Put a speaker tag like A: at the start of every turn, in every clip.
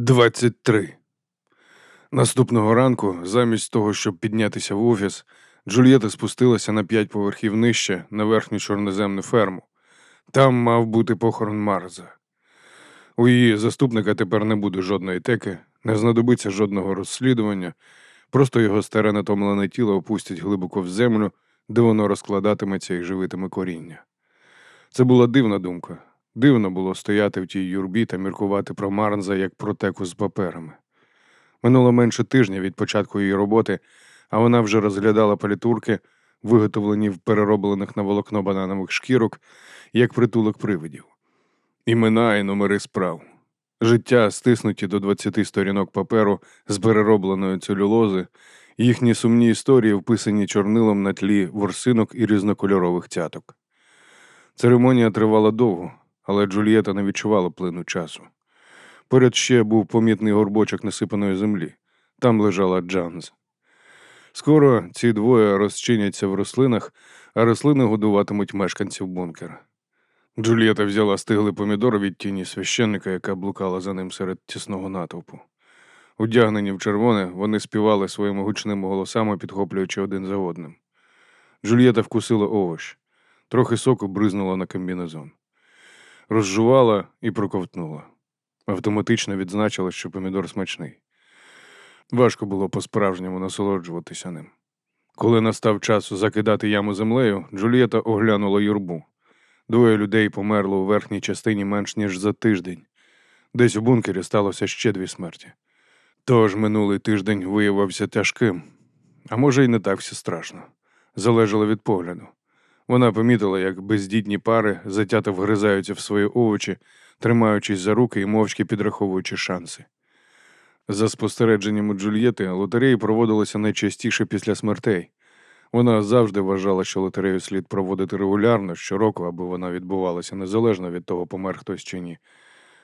A: 23. Наступного ранку, замість того, щоб піднятися в офіс, Джульєта спустилася на п'ять поверхів нижче на верхню чорноземну ферму. Там мав бути похорон Марза. У її заступника тепер не буде жодної теки, не знадобиться жодного розслідування, просто його старе натомлене тіло опустять глибоко в землю, де воно розкладатиметься і живитиме коріння. Це була дивна думка. Дивно було стояти в тій юрбі та міркувати про Марнза як про теку з паперами. Минуло менше тижня від початку її роботи, а вона вже розглядала палітурки, виготовлені в перероблених на волокно бананових шкірок, як притулок привидів. Імена і номери справ. Життя стиснуті до 20 сторінок паперу з переробленої целюлози, їхні сумні історії вписані чорнилом на тлі ворсинок і різнокольорових цяток. Церемонія тривала довго, але Джульєта не відчувала плину часу. Поряд ще був помітний горбочок насипаної землі. Там лежала Джанз. Скоро ці двоє розчиняться в рослинах, а рослини годуватимуть мешканців бункера. Джульєта взяла стиглий помідор від тіні священника, яка блукала за ним серед тісного натовпу. Удягнені в червоне, вони співали своїми гучними голосами, підхоплюючи один за одним. Джульєта вкусила овощ, трохи соку бризнула на комбінезон. Розжувала і проковтнула. Автоматично відзначила, що помідор смачний. Важко було по-справжньому насолоджуватися ним. Коли настав час закидати яму землею, Джульєта оглянула юрбу. Двоє людей померло у верхній частині менш ніж за тиждень. Десь у бункері сталося ще дві смерті. Тож минулий тиждень виявився тяжким, а може, й не так все страшно. Залежало від погляду. Вона помітила, як бездітні пари затято вгризаються в свої овочі, тримаючись за руки і мовчки підраховуючи шанси. За спостереженнями Джульєти, лотереї проводилися найчастіше після смертей. Вона завжди вважала, що лотерею слід проводити регулярно щороку, аби вона відбувалася незалежно від того, помер хтось чи ні.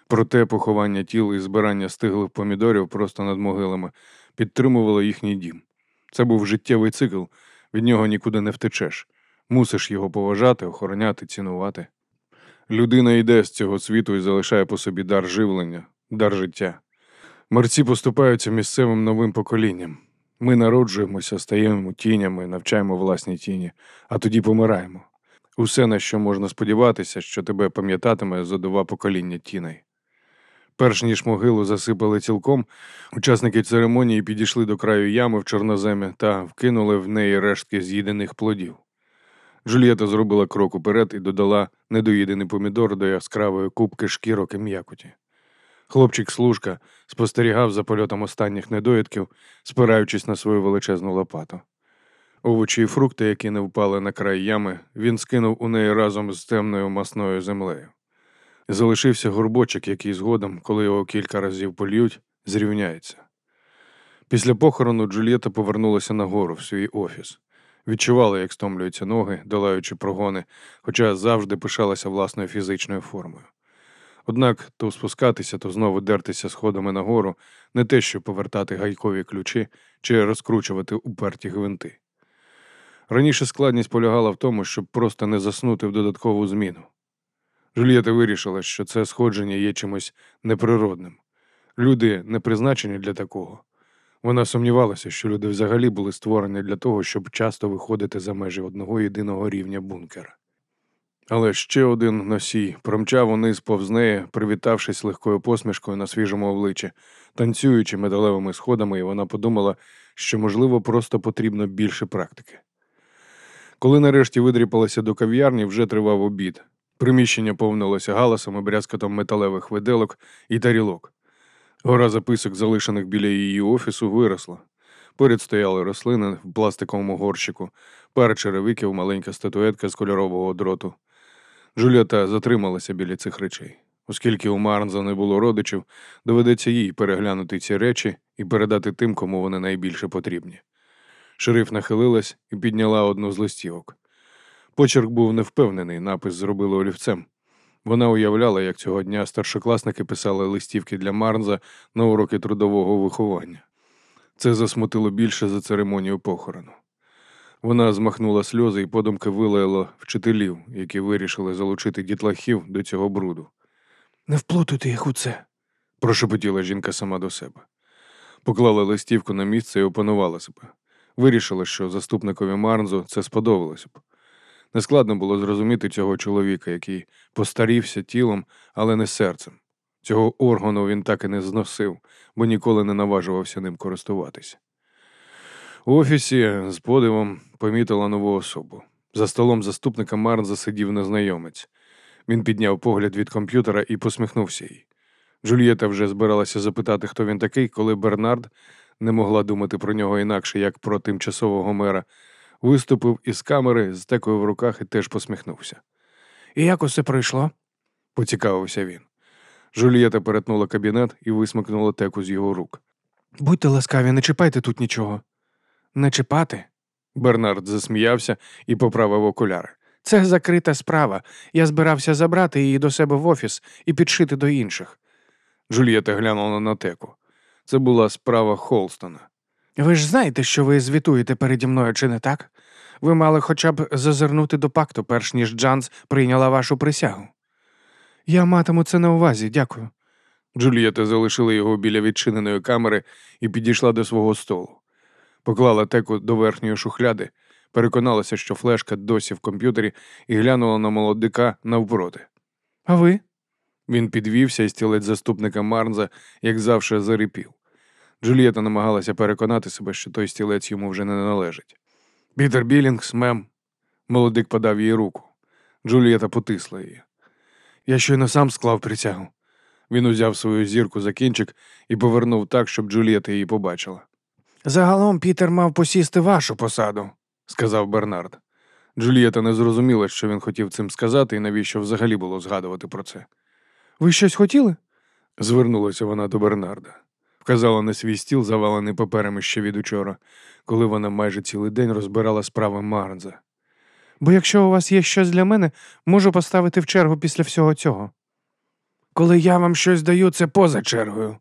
A: Проте поховання тіл і збирання стиглих помідорів просто над могилами підтримувало їхній дім. Це був життєвий цикл, від нього нікуди не втечеш. Мусиш його поважати, охороняти, цінувати. Людина йде з цього світу і залишає по собі дар живлення, дар життя. Мерці поступаються місцевим новим поколінням. Ми народжуємося, стаємо тінями, навчаємо власні тіні, а тоді помираємо. Усе, на що можна сподіватися, що тебе пам'ятатиме за два покоління тіней. Перш ніж могилу засипали цілком, учасники церемонії підійшли до краю ями в чорноземі та вкинули в неї рештки з'їдених плодів. Джульєта зробила крок уперед і додала недоїдений помідор до яскравої кубки шкірок і м'якоті. Хлопчик служка спостерігав за польотом останніх недоїдків, спираючись на свою величезну лопату. Овочі і фрукти, які не впали на край ями, він скинув у неї разом з темною масною землею. Залишився горбочок, який згодом, коли його кілька разів польють, зрівняється. Після похорону Джульєта повернулася нагору в свій офіс. Відчувала, як стомлюються ноги, долаючи прогони, хоча завжди пишалася власною фізичною формою. Однак то спускатися, то знову дертися сходами нагору не те, що повертати гайкові ключі чи розкручувати уперті гвинти. Раніше складність полягала в тому, щоб просто не заснути в додаткову зміну. Жульєта вирішила, що це сходження є чимось неприродним. Люди не призначені для такого. Вона сумнівалася, що люди взагалі були створені для того, щоб часто виходити за межі одного єдиного рівня бункера. Але ще один носій промчав униз повз неї, привітавшись легкою посмішкою на свіжому обличчі, танцюючи металевими сходами, і вона подумала, що, можливо, просто потрібно більше практики. Коли нарешті видріпалася до кав'ярні, вже тривав обід. Приміщення повнилося галасом і брязкотом металевих виделок і тарілок. Гора записок, залишених біля її офісу, виросла. Поряд стояли рослини в пластиковому горщику, пара черевиків, маленька статуетка з кольорового дроту. Джуліата затрималася біля цих речей. Оскільки у Марнза не було родичів, доведеться їй переглянути ці речі і передати тим, кому вони найбільше потрібні. Шериф нахилилась і підняла одну з листівок. Почерк був невпевнений, напис зробили олівцем. Вона уявляла, як цього дня старшокласники писали листівки для Марнза на уроки трудового виховання. Це засмутило більше за церемонію похорону. Вона змахнула сльози і подумки вилаяла вчителів, які вирішили залучити дітлахів до цього бруду.
B: Не вплутуйте їх у це,
A: прошепотіла жінка сама до себе. Поклала листівку на місце і опанувала себе. Вирішила, що заступникові Марнзу це сподобалося б. Нескладно було зрозуміти цього чоловіка, який постарівся тілом, але не серцем. Цього органу він так і не зносив, бо ніколи не наважувався ним користуватися. У офісі з подивом помітила нову особу. За столом заступника Марнза сидів незнайомець. Він підняв погляд від комп'ютера і посміхнувся їй. Джульєта вже збиралася запитати, хто він такий, коли Бернард не могла думати про нього інакше, як про тимчасового мера, виступив із камери з текою в руках і теж посміхнувся. І як усе пройшло? поцікавився він. Жульєта перетнула кабінет і висмикнула теку з його рук. Будьте ласкаві, не чіпайте тут нічого. Не чіпати? Бернард засміявся і поправив окуляри. Це закрита справа. Я збирався забрати її до себе в офіс і підшити до інших. Джульєта глянула на теку. Це була справа Холстона. Ви ж знаєте, що ви звітуєте переді мною, чи не так? Ви мали хоча б зазирнути до пакту, перш ніж Джанс прийняла вашу присягу. Я матиму це на увазі, дякую. Джульєта залишила його біля відчиненої камери і підійшла до свого столу. Поклала теку до верхньої шухляди, переконалася, що флешка досі в комп'ютері, і глянула на молодика навпроти. А ви? Він підвівся і стілець заступника Марнза, як завжди, зарипів. Джульєта намагалася переконати себе, що той стілець йому вже не належить. Пітер Білінгс, мем. Молодик подав їй руку. Джульєта потисла її. Я щойно сам склав присягу. Він узяв свою зірку за кінчик і повернув так, щоб Джульєта її побачила. Загалом Пітер мав посісти вашу посаду, сказав Бернард. Джульєта не зрозуміла, що він хотів цим сказати і навіщо взагалі було згадувати про це. Ви щось хотіли? звернулася вона до Бернарда. Вказала на свій стіл, завалений паперами ще від учора, коли вона майже цілий день розбирала справи Марнза. Бо якщо у вас є щось для мене, можу поставити в чергу після всього цього. Коли я вам щось даю, це поза чергою.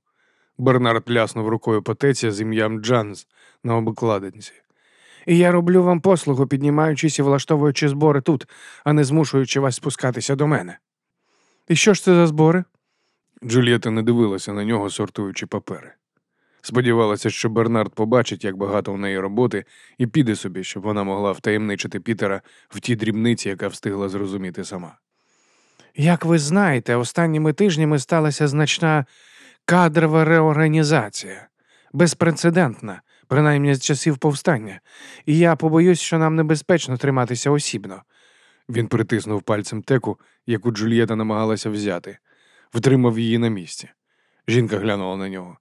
A: Бернард ляснув рукою по теці з ім'ям Джанс на обкладинці. І я роблю вам послугу, піднімаючись і влаштовуючи збори тут, а не змушуючи вас спускатися до мене. І що ж це за збори? Джульєта не дивилася на нього, сортуючи папери. Сподівалася, що Бернард побачить, як багато в неї роботи, і піде собі, щоб вона могла втаємничити Пітера в тій дрібниці, яка встигла зрозуміти сама. Як ви знаєте, останніми тижнями сталася значна кадрова реорганізація, безпрецедентна, принаймні з часів повстання, і я побоюсь, що нам небезпечно триматися осібно. Він притиснув пальцем теку, яку Джульєта намагалася взяти, втримав її на місці. Жінка глянула на нього.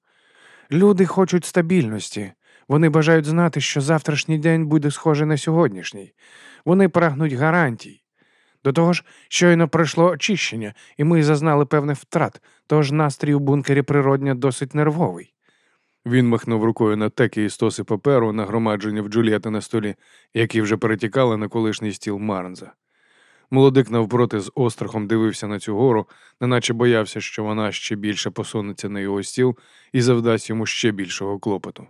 A: Люди хочуть стабільності. Вони бажають знати, що завтрашній день буде схожий на сьогоднішній. Вони прагнуть гарантій. До того ж, щойно пройшло очищення, і ми зазнали певних втрат, тож настрій у бункері природня досить нервовий. Він махнув рукою на теки і стоси паперу, нагромаджені в Джулієти на столі, які вже перетікали на колишній стіл Марнза. Молодик навпроти з острахом дивився на цю гору, неначе боявся, що вона ще більше посунеться на його стіл і завдасть йому ще більшого клопоту.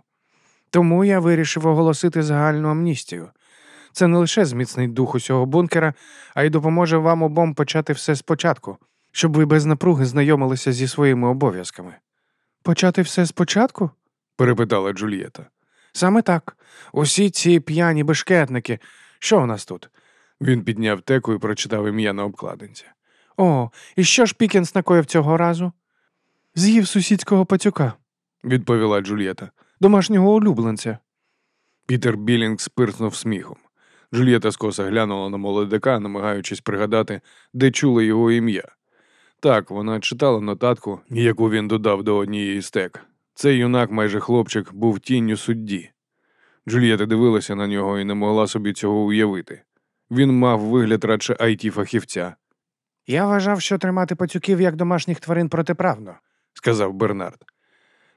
A: Тому я вирішив оголосити загальну амністію. Це не лише зміцнить дух усього бункера, а й допоможе вам обом почати все спочатку, щоб ви без напруги знайомилися зі своїми обов'язками. Почати все спочатку? перепитала Джульєта. Саме так. Усі ці п'яні бешкетники. Що у нас тут? Він підняв теку і прочитав ім'я на обкладинці. О, і що ж Пікінс накоїв цього разу? З'їв сусідського пацюка, відповіла Джульєта, домашнього улюбленця. Пітер Білінг пирснув сміхом. Джульєта скоса глянула на молодика, намагаючись пригадати, де чула його ім'я. Так, вона читала нотатку, яку він додав до однієї з тек. Цей юнак, майже хлопчик, був тінню судді. Джульєта дивилася на нього і не могла собі цього уявити. Він мав вигляд радше IT фахівця. Я вважав, що тримати пацюків як домашніх тварин протиправно, сказав Бернард.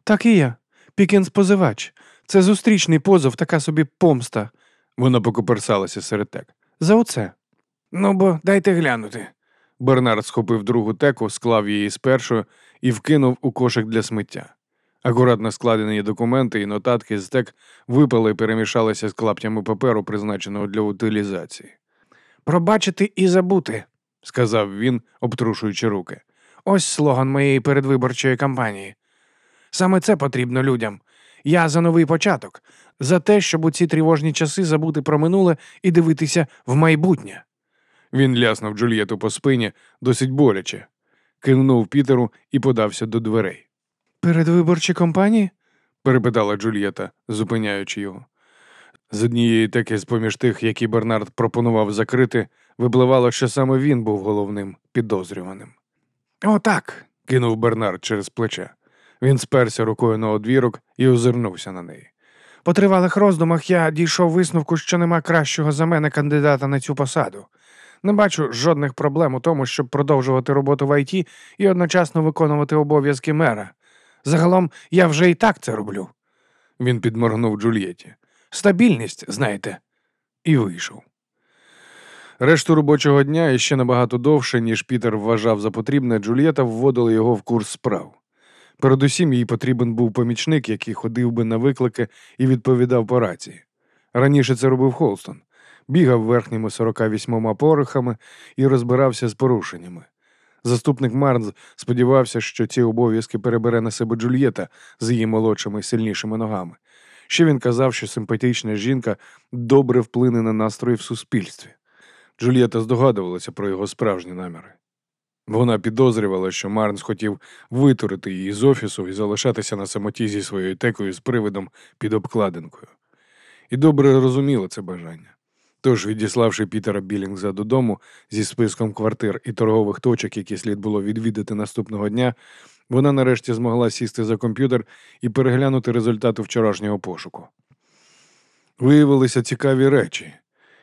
A: Так і я. Пікінс позивач. Це зустрічний позов, така собі помста. Вона покоперсалася серед тек. За оце. Ну бо дайте глянути. Бернард схопив другу теку, склав її з першою і вкинув у кошик для сміття. Акуратно складені документи і нотатки з тек випали і перемішалися з клаптями паперу, призначеного для утилізації. Пробачити і забути, сказав він, обтрушуючи руки.
B: Ось слоган моєї передвиборчої кампанії. Саме це потрібно людям. Я за новий початок, за те, щоб у ці тривожні часи забути про минуле і дивитися в майбутнє.
A: Він ляснув Джульєту по спині досить боляче, кивнув Пітеру і подався до дверей.
B: Передвиборчі кампанії?
A: перепитала Джульєта, зупиняючи його. З однієї таки з поміж тих, які Бернард пропонував закрити, випливало, що саме він був головним підозрюваним.
B: О, так.
A: кинув Бернард через плече. Він сперся рукою на одвірок і озирнувся на неї.
B: По тривалих роздумах я дійшов висновку, що нема кращого за мене кандидата на цю посаду. Не бачу жодних проблем у тому, щоб продовжувати роботу в ІТ і одночасно виконувати обов'язки мера. Загалом я вже і так це роблю.
A: Він підморгнув Джульєті.
B: Стабільність, знаєте,
A: і вийшов. Решту робочого дня і ще набагато довше, ніж Пітер вважав за потрібне, Джульєта вводила його в курс справ. Передусім їй потрібен був помічник, який ходив би на виклики і відповідав по рації. Раніше це робив Холстон, бігав верхніми 48 порохами і розбирався з порушеннями. Заступник Марнз сподівався, що ці обов'язки перебере на себе Джульєта з її молодшими і сильнішими ногами. Ще він казав, що симпатична жінка добре вплине на настрої в суспільстві. Джульєта здогадувалася про його справжні наміри. Вона підозрювала, що Марнс хотів витурити її з офісу і залишатися на самоті зі своєю текою з привидом під обкладинкою. І добре розуміла це бажання. Тож, відіславши Пітера Білінгза додому зі списком квартир і торгових точок, які слід було відвідати наступного дня, вона нарешті змогла сісти за комп'ютер і переглянути результати вчорашнього пошуку. Виявилися цікаві речі.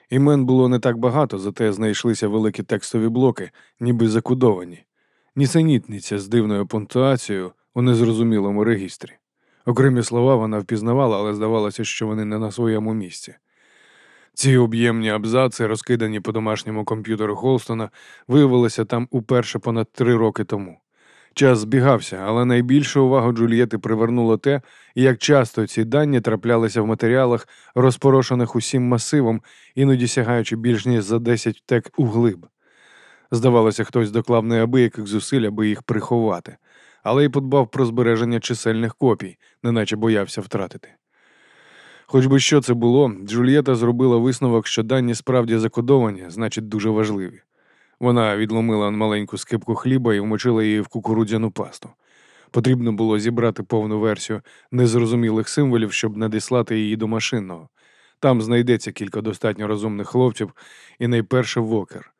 A: Імен було не так багато, зате знайшлися великі текстові блоки, ніби закудовані, нісенітниця з дивною пунктуацією у незрозумілому регістрі. Окремі слова вона впізнавала, але здавалося, що вони не на своєму місці. Ці об'ємні абзаци, розкидані по домашньому комп'ютеру Холстона, виявилися там уперше понад три роки тому. Час збігався, але найбільшу увагу Джульєти привернуло те, як часто ці дані траплялися в матеріалах, розпорошених усім масивом, іноді сягаючи більш ніж за 10 тек углиб. Здавалося, хтось доклав неабияких зусиль, аби їх приховати, але й подбав про збереження чисельних копій, неначе боявся втратити. Хоч би що це було, Джульєта зробила висновок, що дані справді закодовані, значить, дуже важливі. Вона відломила маленьку скипку хліба і вмочила її в кукурудзяну пасту. Потрібно було зібрати повну версію незрозумілих символів, щоб надіслати її до машинного. Там знайдеться кілька достатньо розумних хлопців, і найперше вокер.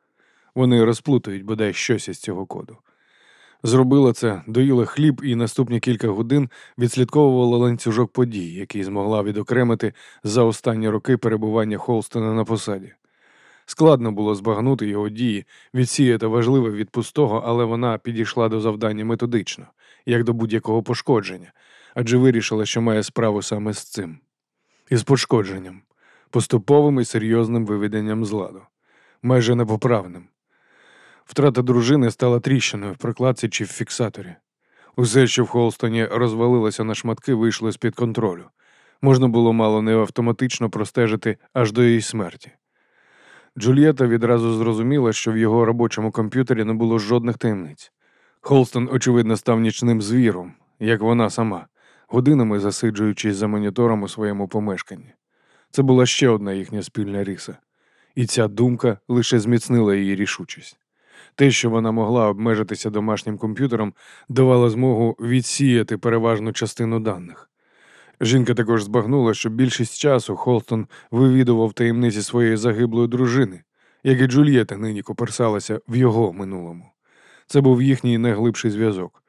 A: Вони розплутають бодай щось із цього коду. Зробила це, доїла хліб і наступні кілька годин відслідковувала ланцюжок подій, який змогла відокремити за останні роки перебування Холстона на посаді. Складно було збагнути його дії, відсіяти важливе від пустого, але вона підійшла до завдання методично, як до будь-якого пошкодження, адже вирішила, що має справу саме з цим. Із пошкодженням, поступовим і серйозним виведенням з ладу, майже непоправним. Втрата дружини стала тріщиною в прокладці чи в фіксаторі. Усе, що в Холстоні розвалилося на шматки, вийшло з під контролю. Можна було мало не автоматично простежити аж до її смерті. Джульєта відразу зрозуміла, що в його робочому комп'ютері не було жодних таємниць. Холстон, очевидно, став нічним звіром, як вона сама, годинами засиджуючись за монітором у своєму помешканні. Це була ще одна їхня спільна ріса, і ця думка лише зміцнила її рішучість. Те, що вона могла обмежитися домашнім комп'ютером, давало змогу відсіяти переважну частину даних. Жінка також збагнула, що більшість часу Холстон вивідував таємниці своєї загиблої дружини, як і Джульєта нині коперсалася в його минулому. Це був їхній найглибший зв'язок.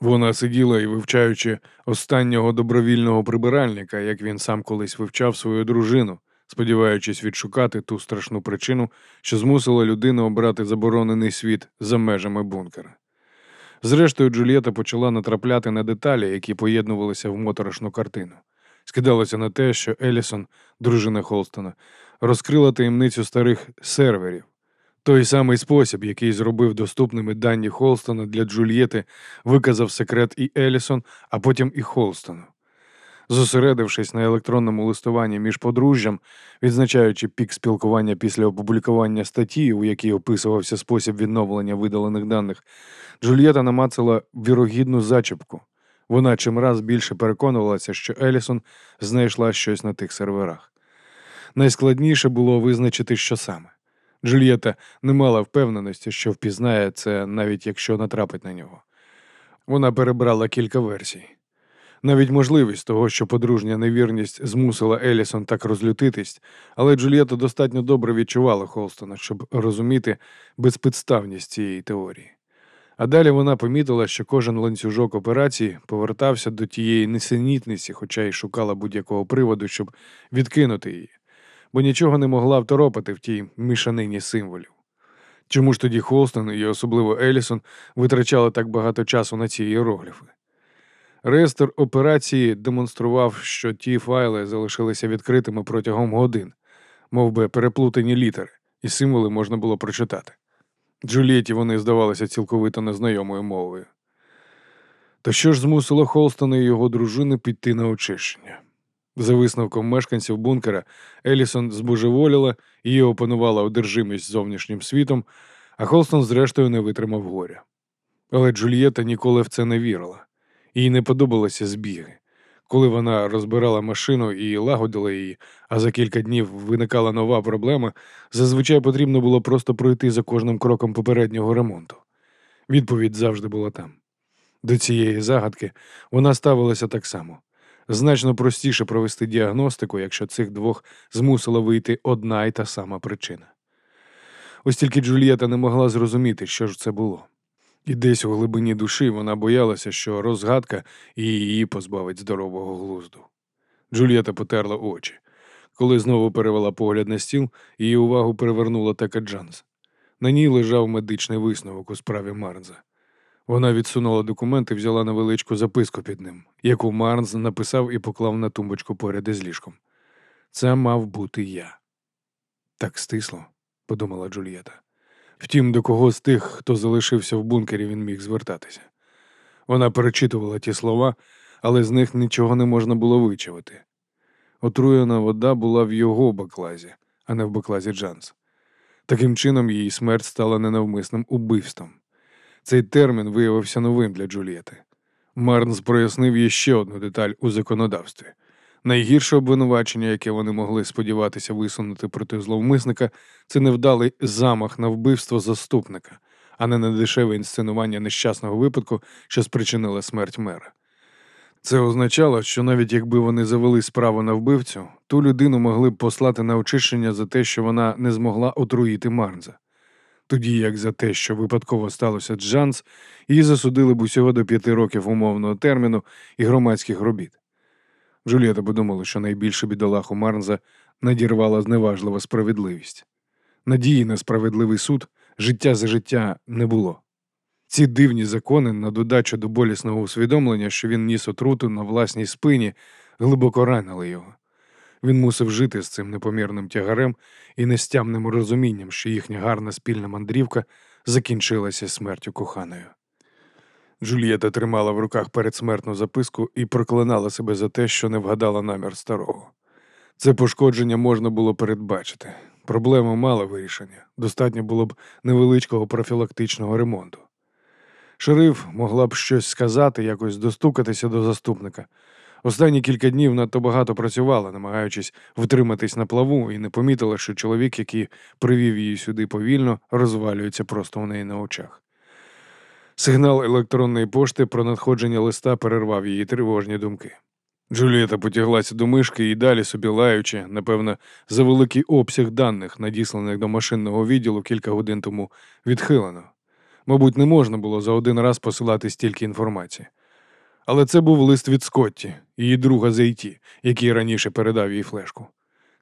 A: Вона сиділа і вивчаючи останнього добровільного прибиральника, як він сам колись вивчав свою дружину, сподіваючись відшукати ту страшну причину, що змусила людину обрати заборонений світ за межами бункера. Зрештою, Джульєта почала натрапляти на деталі, які поєднувалися в моторошну картину. Скидалося на те, що Елісон, дружина Холстона, розкрила таємницю старих серверів. Той самий спосіб, який зробив доступними дані Холстона для Джульєти, виказав секрет і Елісон, а потім і Холстону. Зосередившись на електронному листуванні між подружжям, відзначаючи пік спілкування після опублікування статті, у якій описувався спосіб відновлення видалених даних, Джульєта намацала вірогідну зачіпку. Вона чимраз більше переконувалася, що Елісон знайшла щось на тих серверах. Найскладніше було визначити, що саме. Джульєта не мала впевненості, що впізнає це, навіть якщо натрапить на нього. Вона перебрала кілька версій. Навіть можливість того, що подружня невірність змусила Елісон так розлютитись, але Джульєта достатньо добре відчувала Холстона, щоб розуміти безпідставність цієї теорії. А далі вона помітила, що кожен ланцюжок операції повертався до тієї несенітниці, хоча й шукала будь-якого приводу, щоб відкинути її, бо нічого не могла второпати в тій мішанині символів. Чому ж тоді Холстон і особливо Елісон витрачали так багато часу на ці іерогліфи? Реєстр операції демонстрував, що ті файли залишилися відкритими протягом годин, мов би переплутані літери, і символи можна було прочитати. Джулієті вони здавалися цілковито незнайомою мовою. То що ж змусило Холстона і його дружини піти на очищення? За висновком мешканців бункера, Елісон збожеволіла, її опанувала одержимість зовнішнім світом, а Холстон, зрештою, не витримав горя. Але Джульєта ніколи в це не вірила. Їй не подобалися збіги. Коли вона розбирала машину і лагодила її, а за кілька днів виникала нова проблема, зазвичай потрібно було просто пройти за кожним кроком попереднього ремонту. Відповідь завжди була там. До цієї загадки вона ставилася так само. Значно простіше провести діагностику, якщо цих двох змусила вийти одна й та сама причина. Ось тільки Джульєта не могла зрозуміти, що ж це було. І десь у глибині душі вона боялася, що розгадка і її позбавить здорового глузду. Джульєта потерла очі. Коли знову перевела погляд на стіл, її увагу перевернула Тека Джанс. На ній лежав медичний висновок у справі Марнза. Вона відсунула документ і взяла невеличку записку під ним, яку Марнз написав і поклав на тумбочку поряд із ліжком. Це мав бути я. Так стисло, подумала Джульєта. Втім, до кого з тих, хто залишився в бункері, він міг звертатися. Вона перечитувала ті слова, але з них нічого не можна було вичавити. Отруєна вода була в його баклазі, а не в баклазі Джанс. Таким чином, її смерть стала ненавмисним убивством. Цей термін виявився новим для Джулієти. Марнс прояснив їй ще одну деталь у законодавстві. Найгірше обвинувачення, яке вони могли сподіватися висунути проти зловмисника, це невдалий замах на вбивство заступника, а не на дешеве інсценування нещасного випадку, що спричинила смерть мера. Це означало, що навіть якби вони завели справу на вбивцю, ту людину могли б послати на очищення за те, що вона не змогла отруїти Марнза. Тоді як за те, що випадково сталося Джанс, її засудили б усього до п'яти років умовного терміну і громадських робіт. Джулієта подумала, що найбільше бідолаху Марнза надірвала зневажлива справедливість. Надії на справедливий суд життя за життя не було. Ці дивні закони, на додачу до болісного усвідомлення, що він ніс отруту на власній спині, глибоко ранили його. Він мусив жити з цим непомірним тягарем і нестямним розумінням, що їхня гарна спільна мандрівка закінчилася смертю коханою. Джульєта тримала в руках передсмертну записку і проклинала себе за те, що не вгадала намір старого. Це пошкодження можна було передбачити. Проблема мала вирішення, достатньо було б невеличкого профілактичного ремонту. Шериф могла б щось сказати, якось достукатися до заступника. Останні кілька днів надто багато працювала, намагаючись втриматись на плаву, і не помітила, що чоловік, який привів її сюди повільно, розвалюється просто у неї на очах. Сигнал електронної пошти про надходження листа перервав її тривожні думки. Джулієта потяглася до мишки і далі собі лаючи, напевно, за великий обсяг даних, надісланих до машинного відділу кілька годин тому, відхилено. Мабуть, не можна було за один раз посилати стільки інформації. Але це був лист від Скотті, її друга з IT, який раніше передав їй флешку.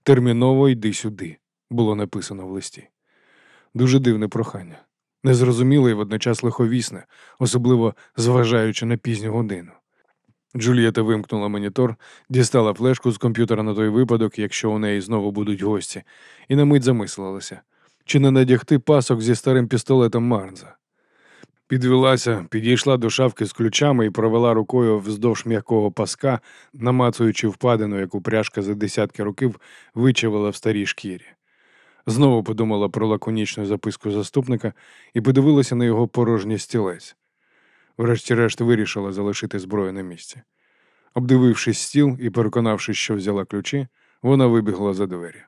A: Терміново йди сюди, було написано в листі. Дуже дивне прохання. Незрозуміле і водночас лиховісне, особливо зважаючи на пізню годину. Джулієта вимкнула монітор, дістала флешку з комп'ютера на той випадок, якщо у неї знову будуть гості, і на мить замислилася, чи не надягти пасок зі старим пістолетом Марнза. Підвелася, підійшла до шафки з ключами і провела рукою вздовж м'якого паска, намацуючи впадину, яку пряжка за десятки років вичавила в старій шкірі. Знову подумала про лаконічну записку заступника і подивилася на його порожній стілець. Врешті-решт вирішила залишити зброю на місці. Обдивившись стіл і переконавшись, що взяла ключі, вона вибігла за двері.